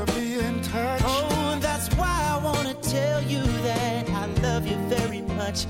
Never be in touch. Oh, that's why I wanna tell you that I love you very much.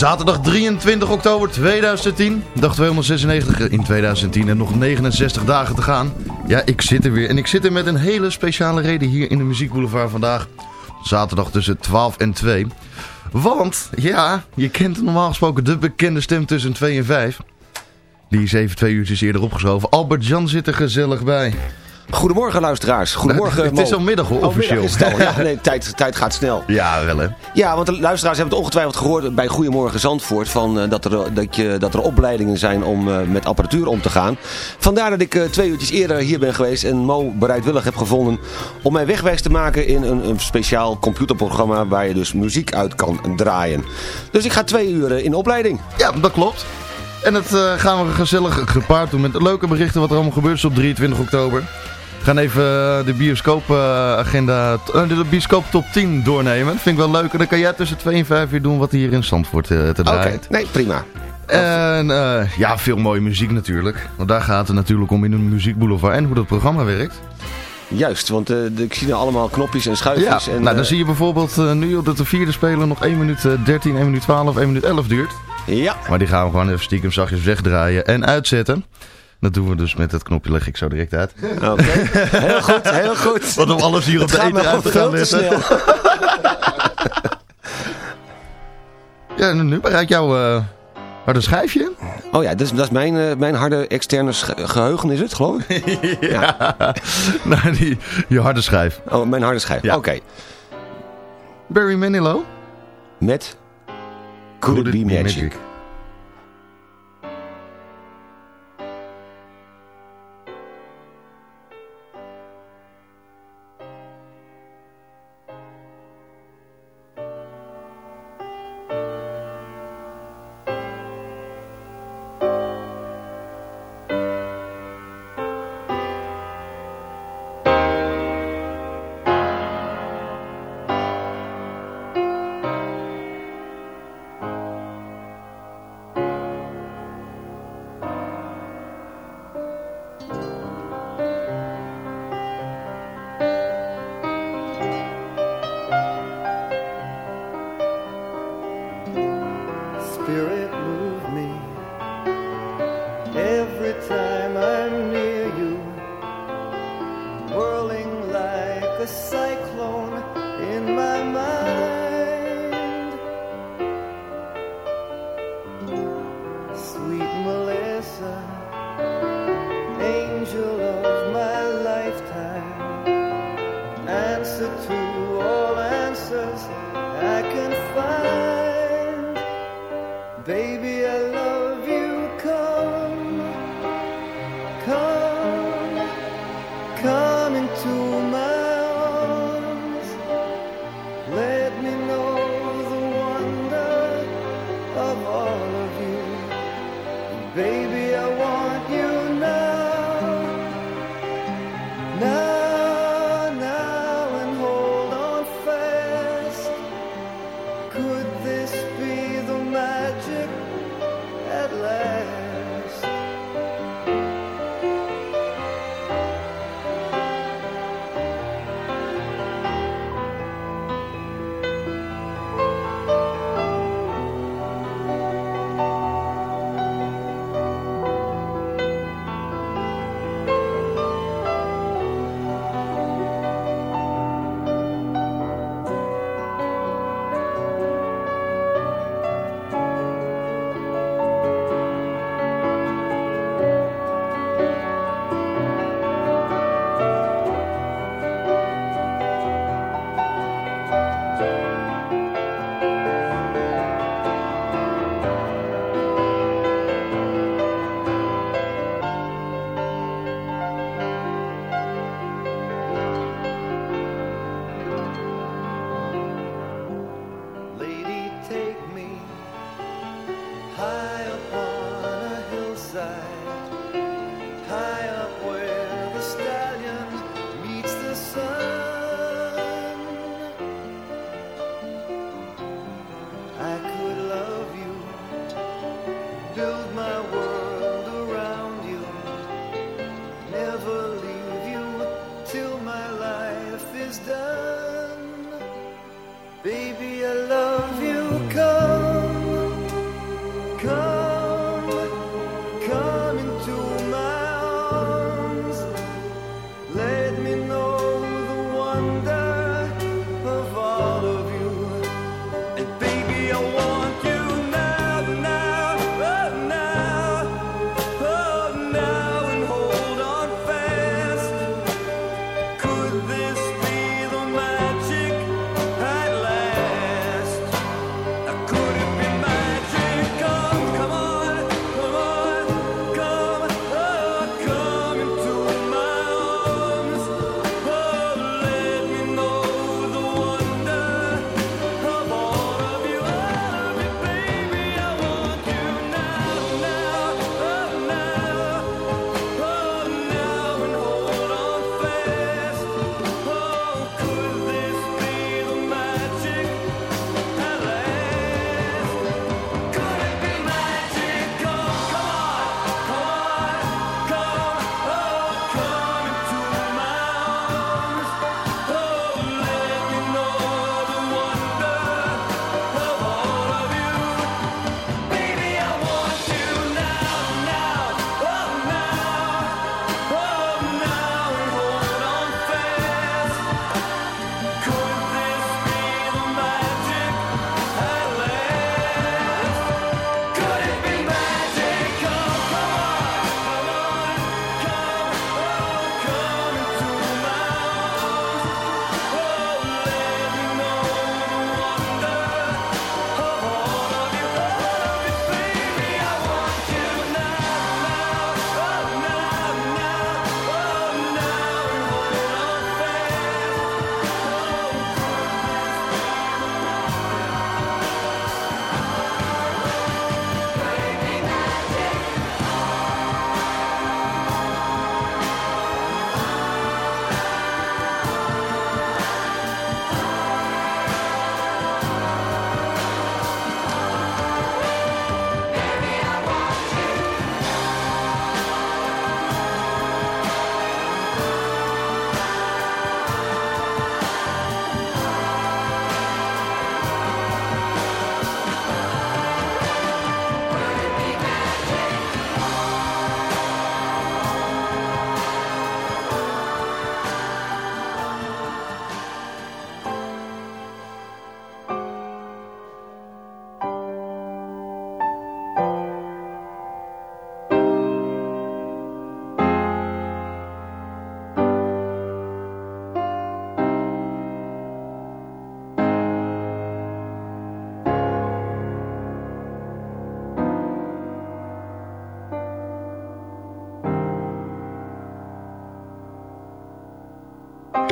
Zaterdag 23 oktober 2010, dag 296 in 2010 en nog 69 dagen te gaan. Ja, ik zit er weer en ik zit er met een hele speciale reden hier in de Muziekboulevard vandaag. Zaterdag tussen 12 en 2. Want, ja, je kent normaal gesproken de bekende stem tussen 2 en 5. Die is even twee uurtjes eerder opgeschoven. Albert Jan zit er gezellig bij. Goedemorgen luisteraars. Goedemorgen Het is al middag hoor, officieel. Ja, nee, tijd, tijd gaat snel. Ja, wel hè. Ja, want de luisteraars hebben het ongetwijfeld gehoord bij Goedemorgen Zandvoort... Van, eh, dat, er, dat, je, dat er opleidingen zijn om eh, met apparatuur om te gaan. Vandaar dat ik eh, twee uurtjes eerder hier ben geweest... en Mo bereidwillig heb gevonden om mij wegwijs te maken... in een, een speciaal computerprogramma waar je dus muziek uit kan draaien. Dus ik ga twee uur eh, in opleiding. Ja, dat klopt. En dat eh, gaan we gezellig gepaard doen met leuke berichten wat er allemaal gebeurt is op 23 oktober. We gaan even eh, de bioscoopagenda, uh, de bioscoop top 10 doornemen. Dat vind ik wel leuk. En dan kan jij tussen 2 en 5 uur doen wat hier in Zandvoort eh, te Oké, draaien. nee, prima. En eh, ja, veel mooie muziek natuurlijk. Want daar gaat het natuurlijk om in een muziekboulevard en hoe dat programma werkt. Juist, want eh, ik zie nou allemaal knopjes en schuifjes. Ja, en, nou dan eh, zie je bijvoorbeeld eh, nu dat de vierde speler nog 1 minuut eh, 13, 1 minuut 12, 1 minuut 11 duurt. Ja, Maar die gaan we gewoon even stiekem zachtjes wegdraaien en uitzetten. Dat doen we dus met het knopje leg ik zo direct uit. oké. Heel goed, heel goed. Wat om alles hier op de eten uit te gaan letten. Ja, nu bereikt jouw uh, harde schijfje. Oh ja, dat is, dat is mijn, uh, mijn harde externe geheugen is het, geloof ik? ja, ja. nou, die, je harde schijf. Oh, mijn harde schijf, ja. oké. Okay. Barry Manilow. Met Could, Could It, Be, Magic. magic.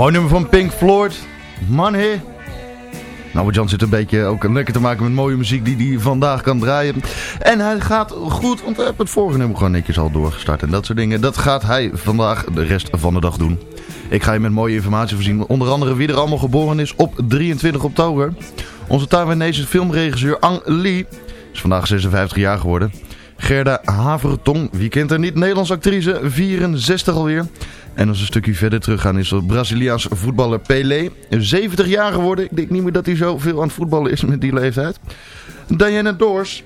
Mooi nummer van Pink Floyd. Money. Nou, Jan zit een beetje ook lekker te maken met mooie muziek die hij vandaag kan draaien. En hij gaat goed, want hij heeft het vorige nummer gewoon netjes al doorgestart. En dat soort dingen, dat gaat hij vandaag de rest van de dag doen. Ik ga je met mooie informatie voorzien. Onder andere wie er allemaal geboren is op 23 oktober. Onze Taiwanese filmregisseur Ang Lee is vandaag 56 jaar geworden. Gerda Havertong, wie kent er niet, Nederlands actrice, 64 alweer. En als we een stukje verder teruggaan is de Braziliaans voetballer Pelé. 70 jaar geworden. Ik denk niet meer dat hij zoveel aan het voetballen is met die leeftijd. Diana Dors.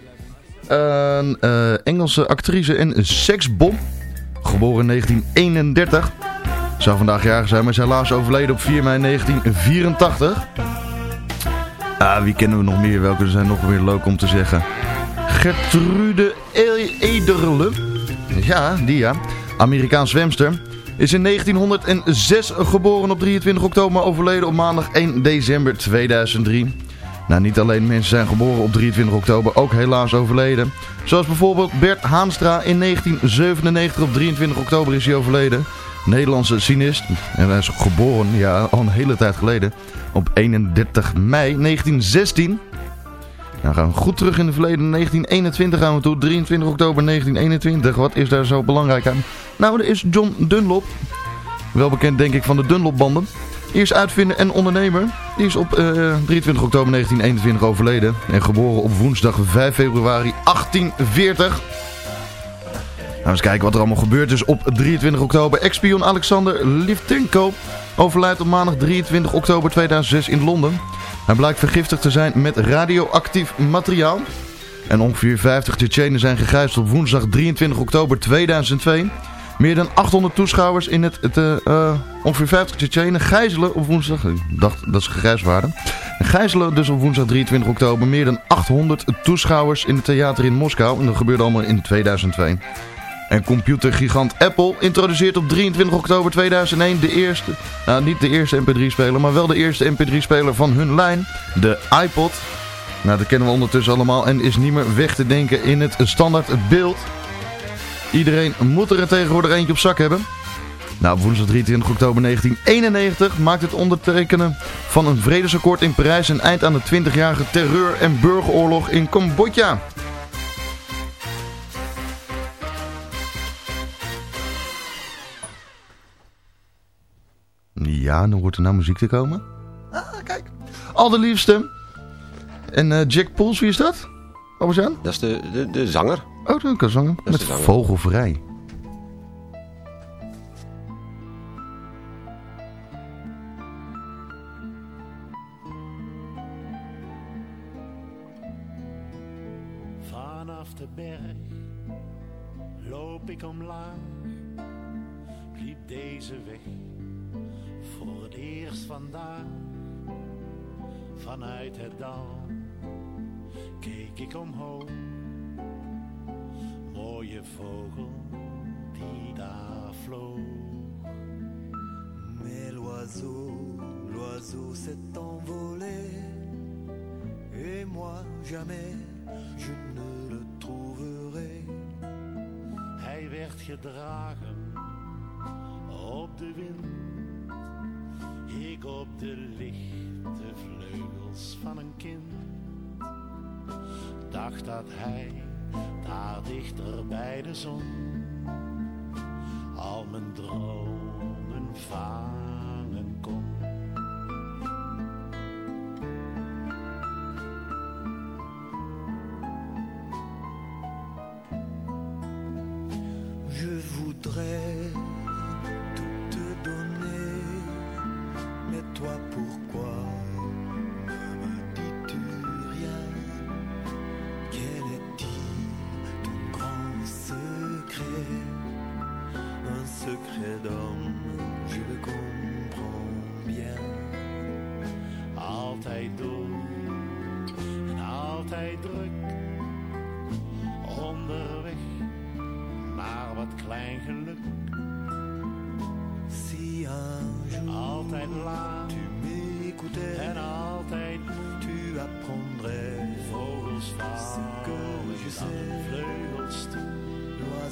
Een uh, Engelse actrice en seksbom. Geboren in 1931. Zou vandaag jarig zijn, maar is helaas overleden op 4 mei 1984. Ah, wie kennen we nog meer? Welke zijn nog weer leuk om te zeggen? Gertrude Ederle. Ja, die ja. Amerikaans zwemster. Is in 1906 geboren op 23 oktober, overleden op maandag 1 december 2003. Nou, niet alleen mensen zijn geboren op 23 oktober, ook helaas overleden. Zoals bijvoorbeeld Bert Haanstra in 1997 op 23 oktober is hij overleden. Nederlandse cinist. En hij is geboren, ja, al een hele tijd geleden. Op 31 mei 1916. Nou gaan we goed terug in het verleden. 1921 gaan we toe. 23 oktober 1921. Wat is daar zo belangrijk aan? Nou, er is John Dunlop. Wel bekend denk ik van de Dunlop-banden. Eerst uitvinder en ondernemer. Die is op uh, 23 oktober 1921 overleden. En geboren op woensdag 5 februari 1840. Nou, eens kijken wat er allemaal gebeurd is op 23 oktober. Ex-spion Alexander Livtenko overlijdt op maandag 23 oktober 2006 in Londen. Hij blijkt vergiftigd te zijn met radioactief materiaal. En ongeveer 50 Tsjetsjenen zijn gegijzeld op woensdag 23 oktober 2002. Meer dan 800 toeschouwers in het... het uh, ongeveer 50 Tsjetsjenen gijzelen op woensdag... Ik dacht dat ze gegijzeld waren. Gijzelen dus op woensdag 23 oktober meer dan 800 toeschouwers in het theater in Moskou. En dat gebeurde allemaal in 2002. En computergigant Apple introduceert op 23 oktober 2001 de eerste, nou niet de eerste mp3-speler, maar wel de eerste mp3-speler van hun lijn, de iPod. Nou, dat kennen we ondertussen allemaal en is niet meer weg te denken in het standaard beeld. Iedereen moet er tegenwoordig eentje op zak hebben. Nou, woensdag 23 oktober 1991 maakt het ondertekenen van een vredesakkoord in Parijs een eind aan de 20-jarige terreur- en burgeroorlog in Cambodja. Ja, dan wordt er nou muziek te komen. Ah, kijk. Al de liefste. En uh, Jack Pools, wie is dat? Albert Dat is de, de, de zanger. Oh, dat kan zanger. Met zanger. vogelvrij. Vanaf de berg loop ik omlaag, liep deze weg voor het eerst vandaag. Vanuit het dal keek ik omhoog. Mooie vogel die daar vloog. Mais l'oiseau, l'oiseau s'est envolé. Et moi jamais je ne le trouverai. Hij werd gedragen op de wind ik op de lichte vleugels van een kind. Dacht dat hij daar dichter bij de zon al mijn dromen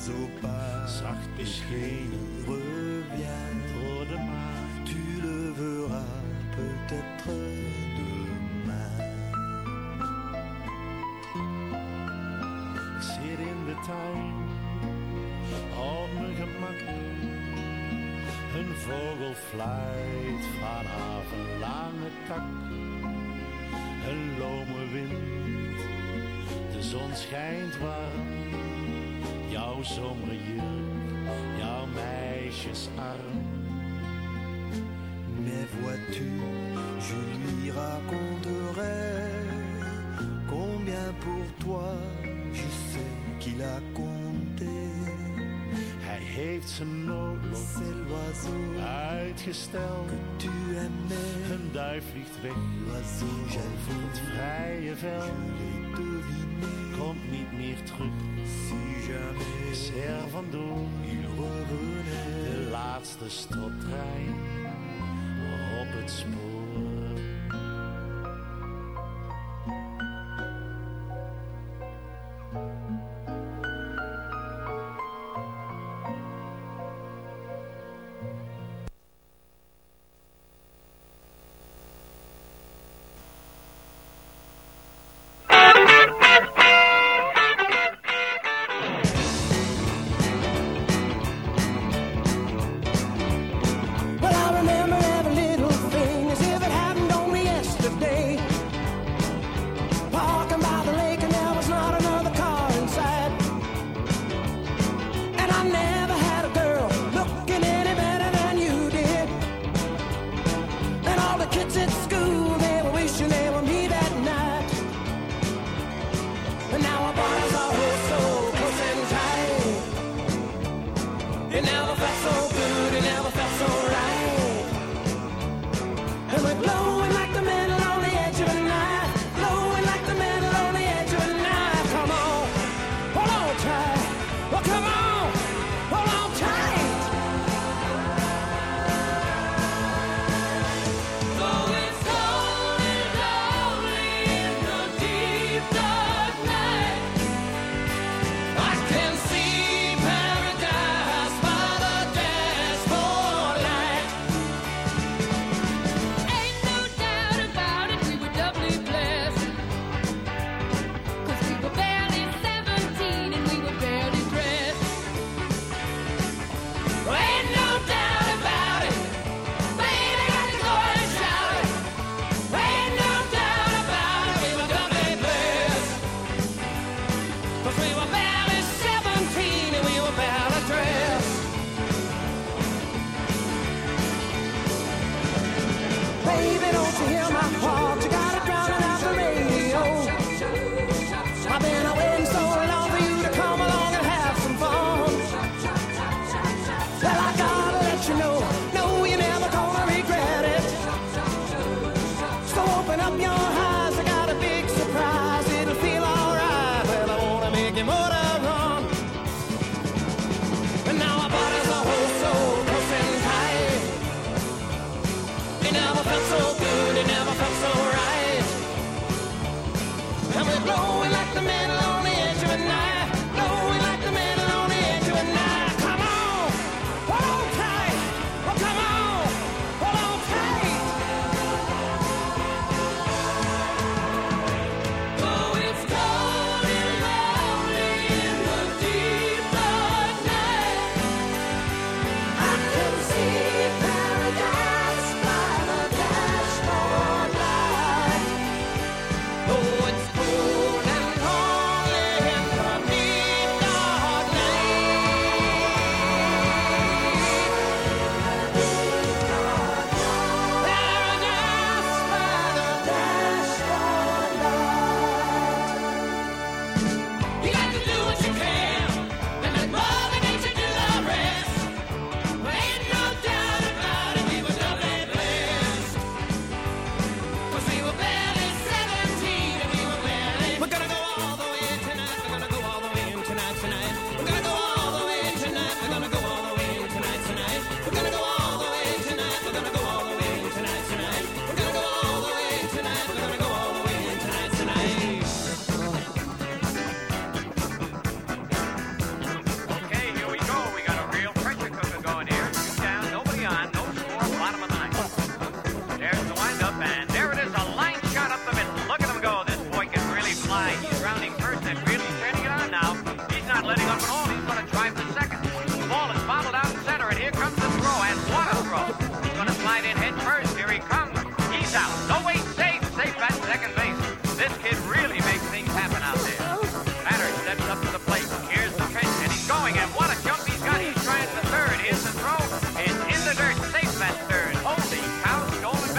L'oiseau part Zacht beschenen revient. voor de maan. Tu le peut-être demain. Zit in de tuin, op mijn gemak. Een vogel fluit vanaf een lange tak. Een lome wind, de zon schijnt warm. Jouw zomerjurk, jouw meisjesarm. Mais vois-tu, je lui raconterai combien pour toi je sais qu'il a compté. Hij heeft zijn noodlot uitgesteld. que tu aimais, Een duif vliegt weg l'oiseau over het vrije veld. Komt niet meer terug, si jamais is er vandoor. il revenait. De laatste stottrein op het spoor. kids at school.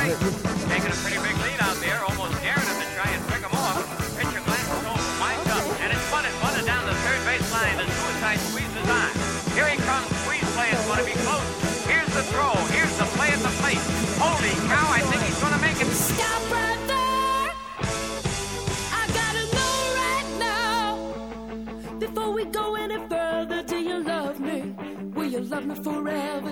Taking a pretty big lead out there, almost daring him to try and pick him off. Over, up, and it's down the third base line. The suicide on. Here he comes. Squeeze play is going to be close. Here's the throw. Here's the play at the plate. Holy cow, I think he's going to make it. Stop right there. I gotta know right now. Before we go any further, do you love me? Will you love me forever?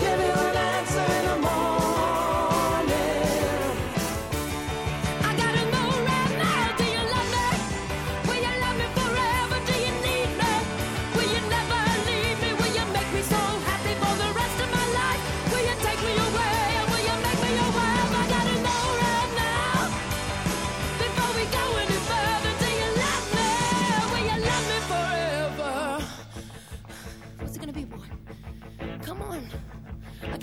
Give you an answer in the morning.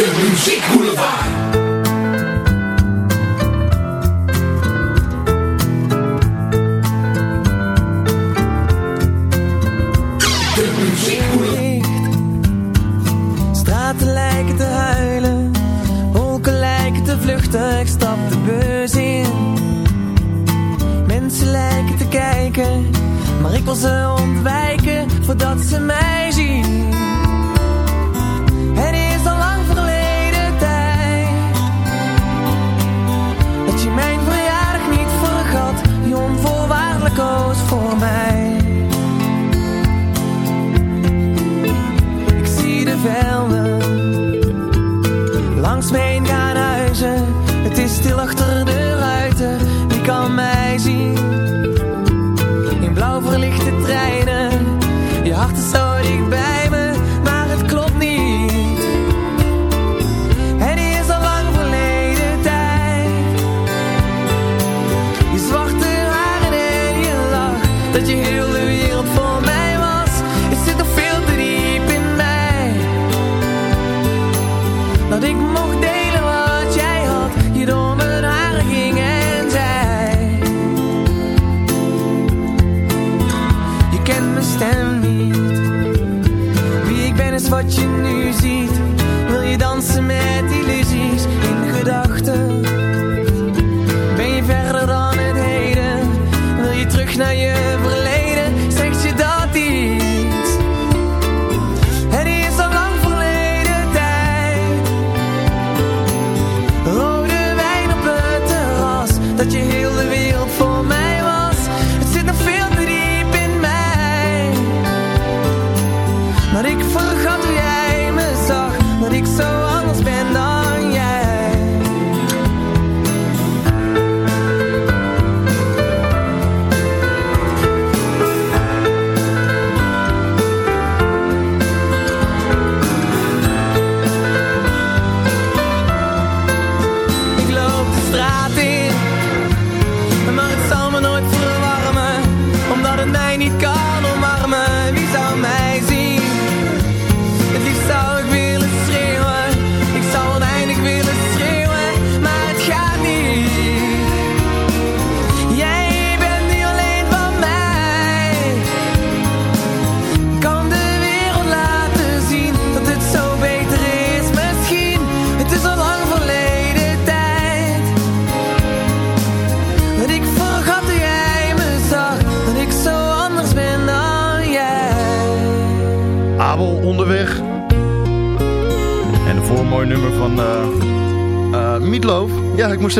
De Muziek Boulevard. Straten lijken te huilen, wolken lijken te vluchten. Ik stap de bus in. Mensen lijken te kijken, maar ik wil ze ontwijken voordat ze mij zien.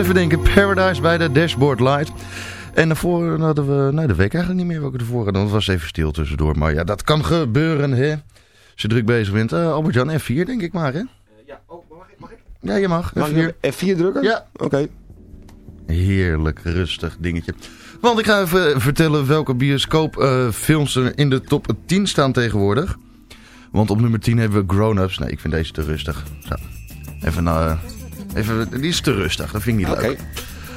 Even denken. Paradise bij de Dashboard Light. En daarvoor hadden we... Nou, dat weet ik eigenlijk niet meer welke ervoor hadden. Want het was even stil tussendoor. Maar ja, dat kan gebeuren, hè. Als je druk bezig bent. Eh, Albert-Jan, F4 denk ik maar, hè? ja, oh, mag ik? Mag ik? Ja, je mag. Mag F4. ik F4 drukken? Ja. Oké. Heerlijk rustig dingetje. Want ik ga even vertellen welke bioscoopfilms er in de top 10 staan tegenwoordig. Want op nummer 10 hebben we Grown Ups. Nee, ik vind deze te rustig. Zo. Even, eh, even, die is te rustig. Dat vind ik niet leuk.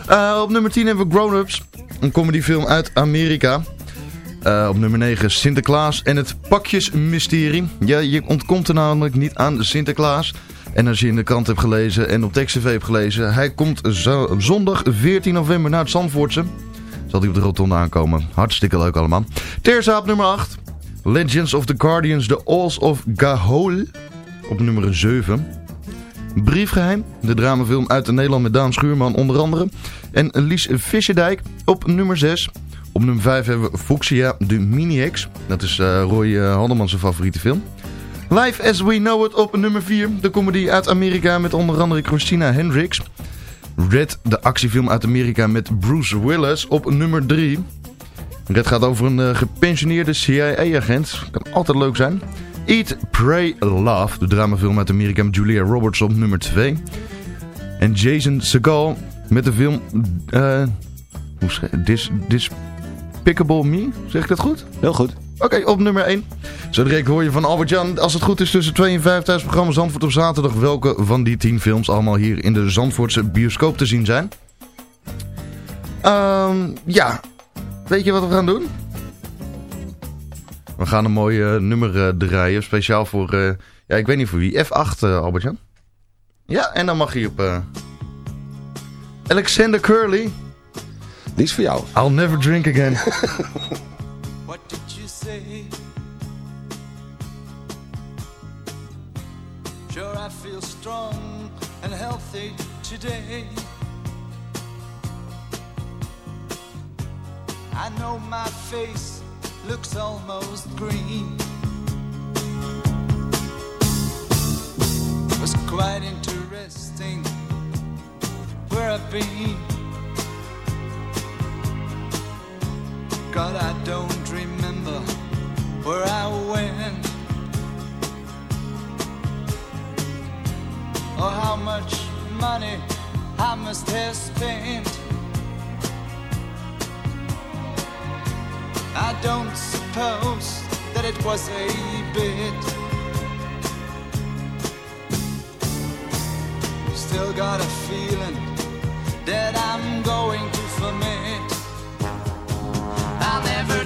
Eh, op nummer 10 hebben we Grown Ups. Een comedyfilm uit Amerika. Eh, op nummer 9 Sinterklaas en het pakjesmysterie. Ja, je ontkomt er namelijk niet aan Sinterklaas. En als je in de krant hebt gelezen en op tekst TV hebt gelezen... hij komt zo- zondag 14 november naar het Zandvoortse. Zal hij op de rotonde aankomen. Hartstikke leuk allemaal. Terza op nummer 8. Legends of the Guardians, The Alls of Gahol. Op nummer 7. Briefgeheim, de dramafilm uit Nederland met Daan Schuurman onder andere. En Lies Visserdijk op nummer 6. Op nummer 5 hebben we Fuchsia, de Mini-X. Dat is eh, Roy uh, Haldeman's favoriete film. Life as We Know It op nummer 4. De comedy uit Amerika met onder andere Christina Hendricks. Red, de actiefilm uit Amerika met Bruce Willis op nummer 3. Red gaat over een eh, gepensioneerde CIA-agent. Kan altijd leuk zijn. Eat, Pray, Love, de dramafilm uit Amerika met Julia Roberts op nummer 2. En Jason Segal met de film eh hoe schrijf- Dis, Despicable Me, zeg ik dat goed? Heel goed. Oké, op nummer 1. Zo direct hoor je van Albert-Jan, als het goed is tussen 2 en 5 tijdens het programma Zandvoort op zaterdag... welke van die 10 films allemaal hier in de Zandvoortse bioscoop te zien zijn. Ehm, ja, weet je wat we gaan doen? We gaan een mooi eh, nummer eh, draaien, speciaal voor, eh, ja ik weet niet voor wie, F8 eh, Albert-Jan. Ja, en dan mag je op Alexander Curly. Die is voor jou. I'll never drink again. What did you say? Sure, I feel strong and healthy today. I know my face looks almost green. Was quite interesting where I've been. God, I don't remember where I went or how much money I must have spent. Don't suppose that it was a bit. Still got a feeling that I'm going to ferment. I'll never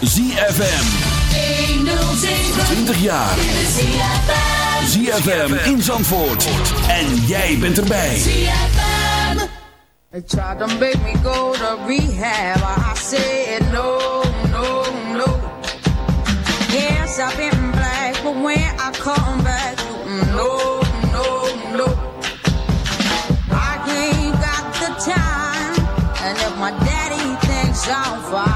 is ZFM. 20 jaar. ZFM in Zandvoort. En jij bent erbij. They tried to make me go to rehab. I said no, no, no. Yes, I've been black, but when I come back, no, no, no. I ain't got the time, and my daddy thinks I'm fine,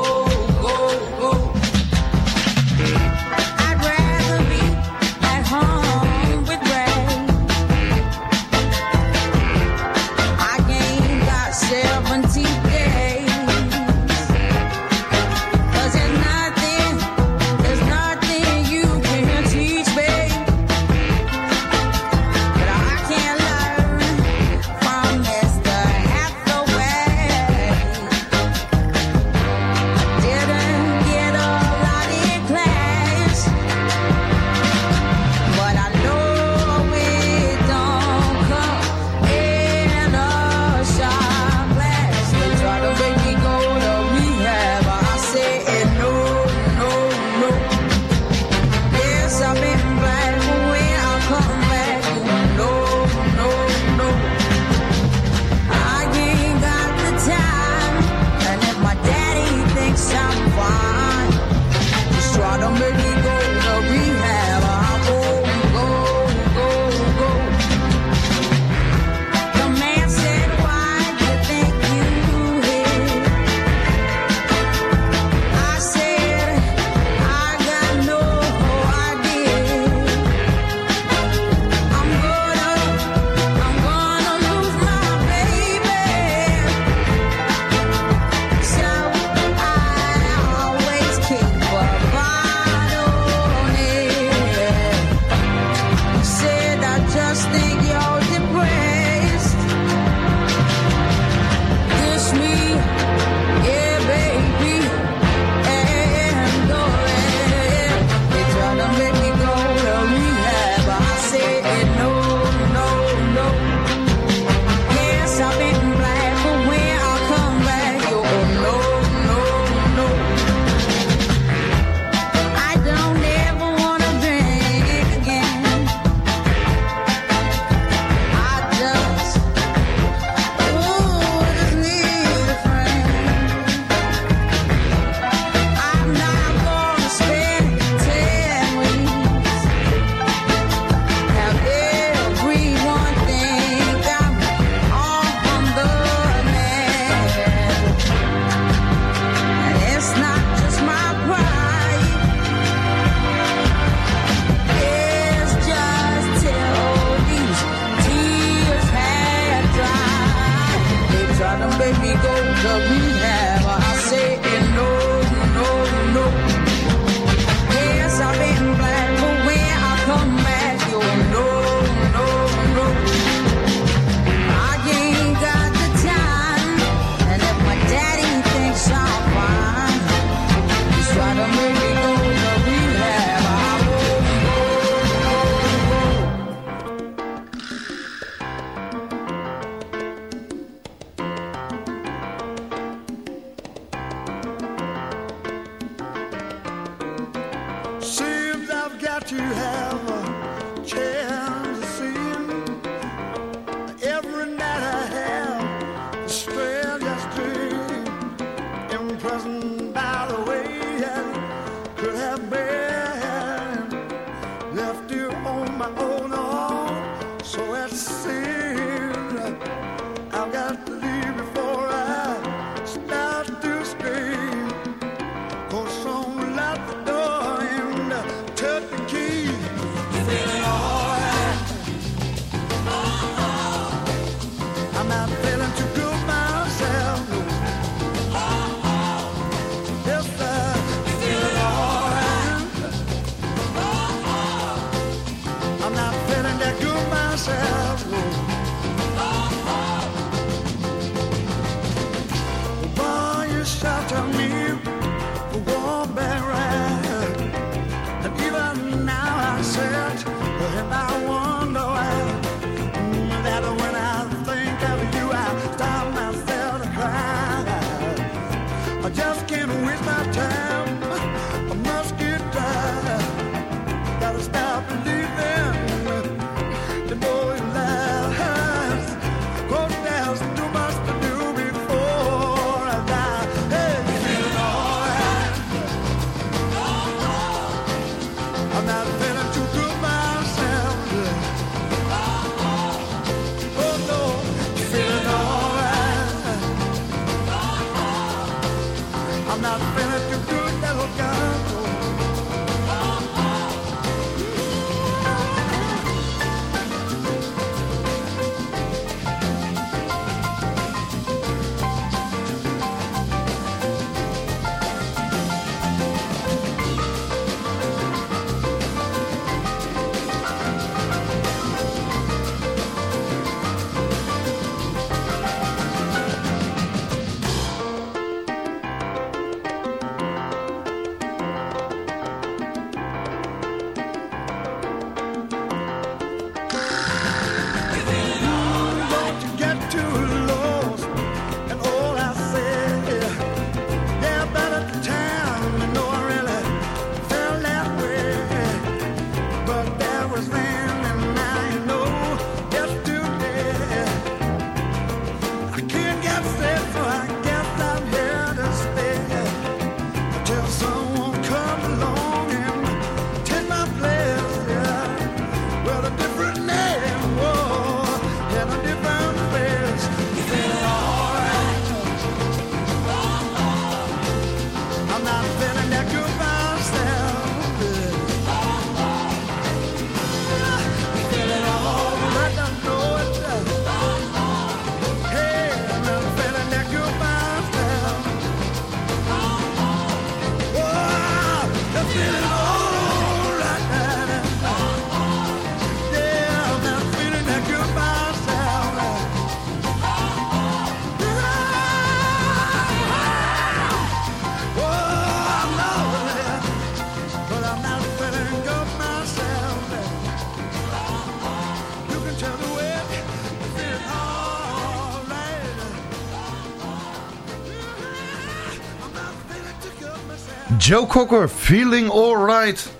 Joe Cocker, Feeling Alright.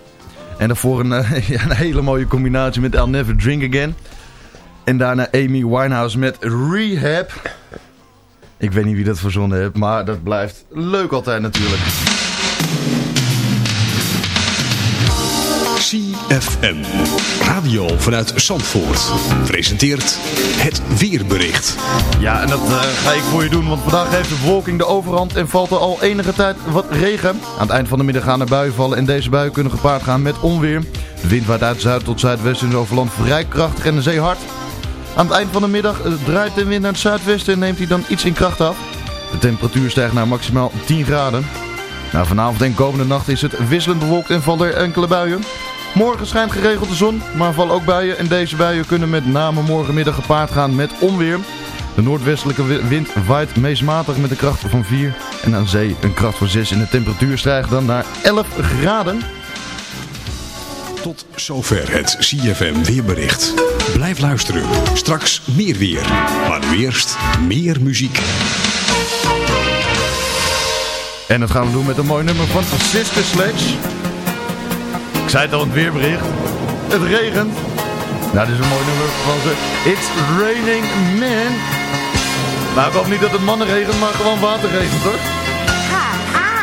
En daarvoor een, een hele mooie combinatie met I'll Never Drink Again. En daarna Amy Winehouse met Rehab. Ik weet niet wie dat verzonnen heeft, maar dat blijft leuk altijd natuurlijk. CFM. Radio vanuit Zandvoort. Presenteert het weerbericht. Ja, en dat eh, ga ik voor je doen, want vandaag heeft de bewolking de overhand en valt er al enige tijd wat regen. Aan het eind van de middag gaan er buien vallen en deze buien kunnen gepaard gaan met onweer. De wind waait uit zuid tot zuidwest in overland vrij krachtig en de zee hard. Aan het eind van de middag eh, draait de wind naar het zuidwesten en neemt hij dan iets in kracht af. De temperatuur stijgt naar maximaal 10 graden. Vanavond en komende nacht is het wisselend bewolkt en vallen er enkele buien. Morgen schijnt geregeld de zon, maar vallen ook buien. En deze buien kunnen met name morgenmiddag gepaard gaan met onweer. De noordwestelijke wi- wind waait meest matig met een kracht van 4 en aan zee een kracht van 6. En de temperatuur stijgt dan naar 11 graden. Tot zover het CFM weerbericht. Blijf luisteren. Straks meer weer. Maar eerst meer muziek. En dat gaan we doen met een mooi nummer van Sister Sledge. Zei het al in het weerbericht. Het regent. Nou, dit is een mooi nummer van ze. It's Raining Man. Nou, ik hoop niet dat het mannen regent, maar gewoon water regent, hoor.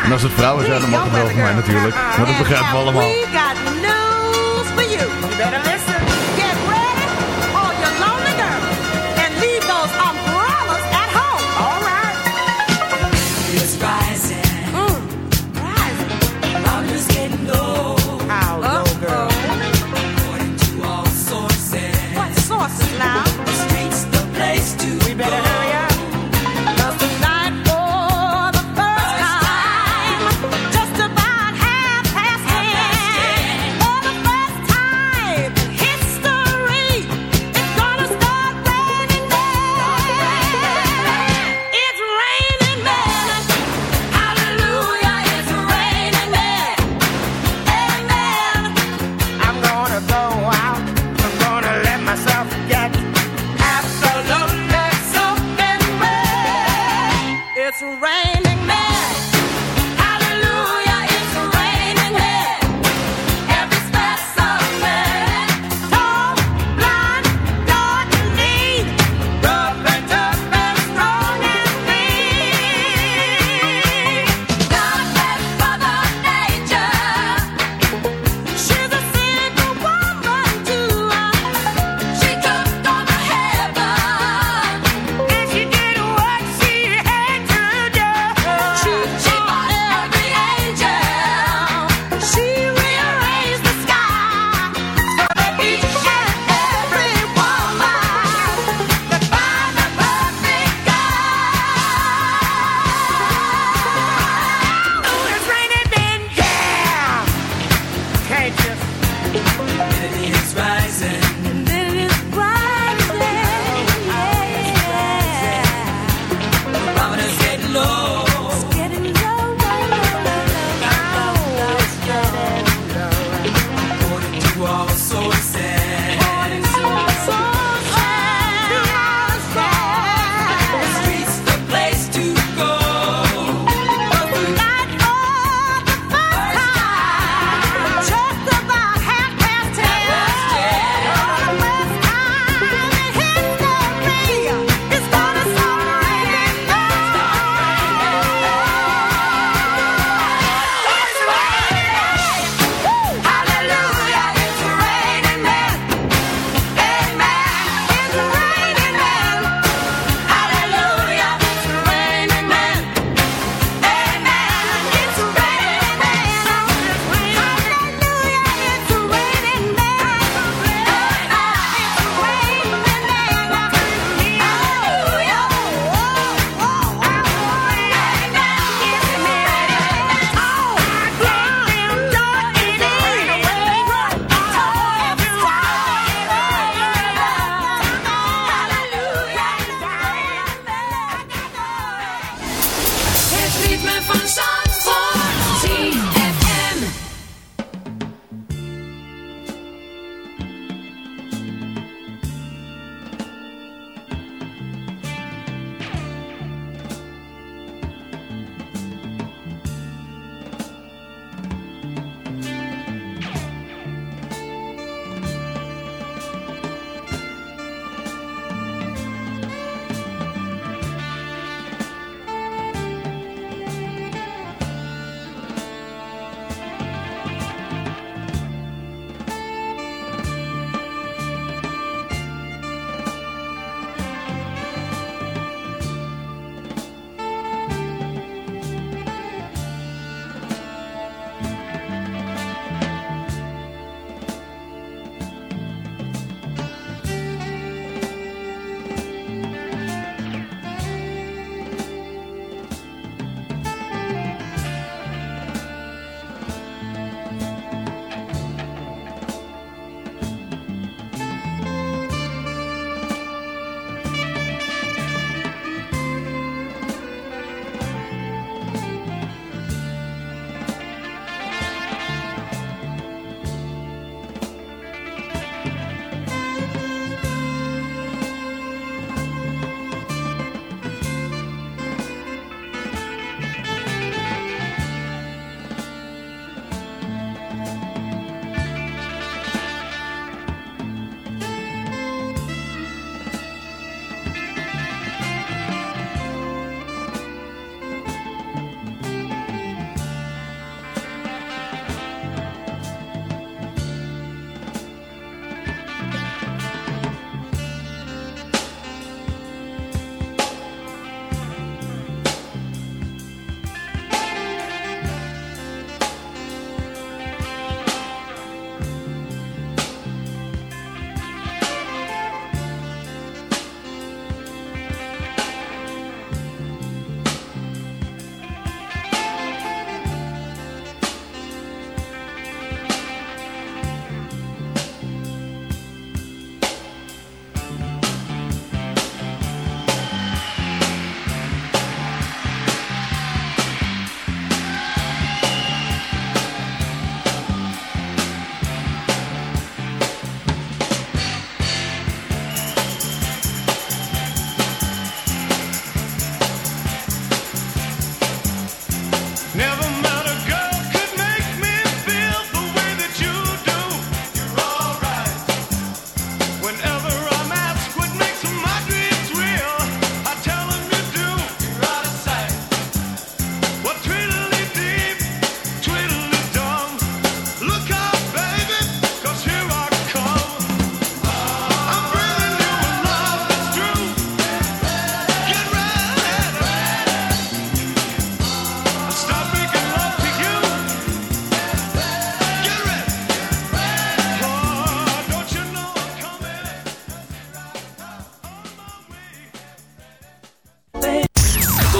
En als het vrouwen zijn, dan mag het wel voor mij natuurlijk. Maar dat begrijpen we allemaal.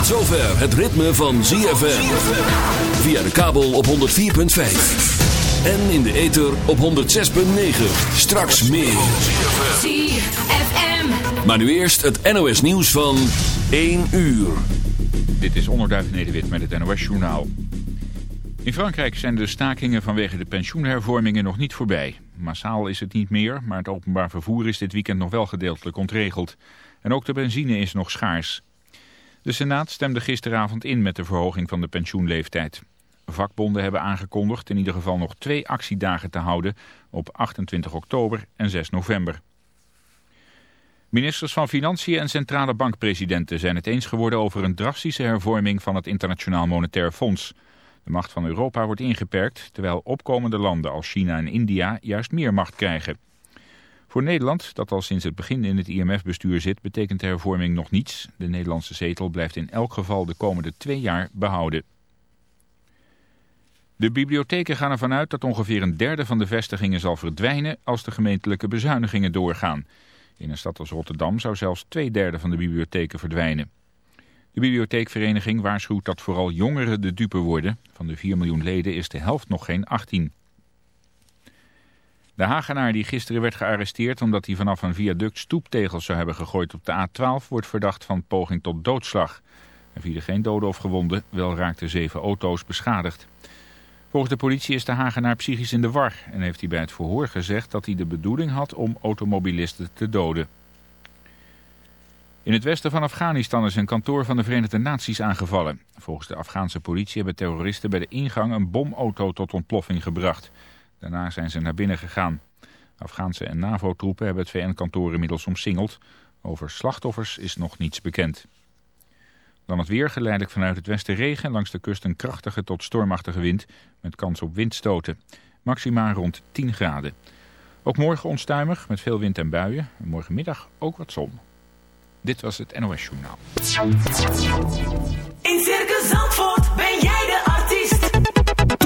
Zover het ritme van ZFM. Via de kabel op 104.5. En in de ether op 106.9. Straks meer. ZFM. Maar nu eerst het NOS nieuws van 1 uur. Dit is Onderduif Nederwit met het NOS Journaal. In Frankrijk zijn de stakingen vanwege de pensioenhervormingen nog niet voorbij. Massaal is het niet meer, maar het openbaar vervoer is dit weekend nog wel gedeeltelijk ontregeld. En ook de benzine is nog schaars. De Senaat stemde gisteravond in met de verhoging van de pensioenleeftijd. Vakbonden hebben aangekondigd in ieder geval nog twee actiedagen te houden op 28 oktober en 6 november. Ministers van Financiën en centrale bankpresidenten zijn het eens geworden over een drastische hervorming van het Internationaal Monetair Fonds. De macht van Europa wordt ingeperkt, terwijl opkomende landen als China en India juist meer macht krijgen. Voor Nederland, dat al sinds het begin in het IMF-bestuur zit, betekent de hervorming nog niets. De Nederlandse zetel blijft in elk geval de komende twee jaar behouden. De bibliotheken gaan ervan uit dat ongeveer een derde van de vestigingen zal verdwijnen als de gemeentelijke bezuinigingen doorgaan. In een stad als Rotterdam zou zelfs twee derde van de bibliotheken verdwijnen. De bibliotheekvereniging waarschuwt dat vooral jongeren de dupe worden. Van de 4 miljoen leden is de helft nog geen 18. De Hagenaar die gisteren werd gearresteerd omdat hij vanaf een viaduct stoeptegels zou hebben gegooid op de A12 wordt verdacht van poging tot doodslag. Er vielen geen doden of gewonden, wel raakten zeven auto's beschadigd. Volgens de politie is de Hagenaar psychisch in de war en heeft hij bij het verhoor gezegd dat hij de bedoeling had om automobilisten te doden. In het westen van Afghanistan is een kantoor van de Verenigde Naties aangevallen. Volgens de Afghaanse politie hebben terroristen bij de ingang een bomauto tot ontploffing gebracht. Daarna zijn ze naar binnen gegaan. Afghaanse en NAVO-troepen hebben het VN-kantoor inmiddels omsingeld. Over slachtoffers is nog niets bekend. Dan het weer geleidelijk vanuit het westen regen en langs de kust een krachtige tot stormachtige wind met kans op windstoten. Maxima rond 10 graden. Ook morgen onstuimig met veel wind en buien. En morgenmiddag ook wat zon. Dit was het NOS Journaal. In Circus Zandvoort ben jij.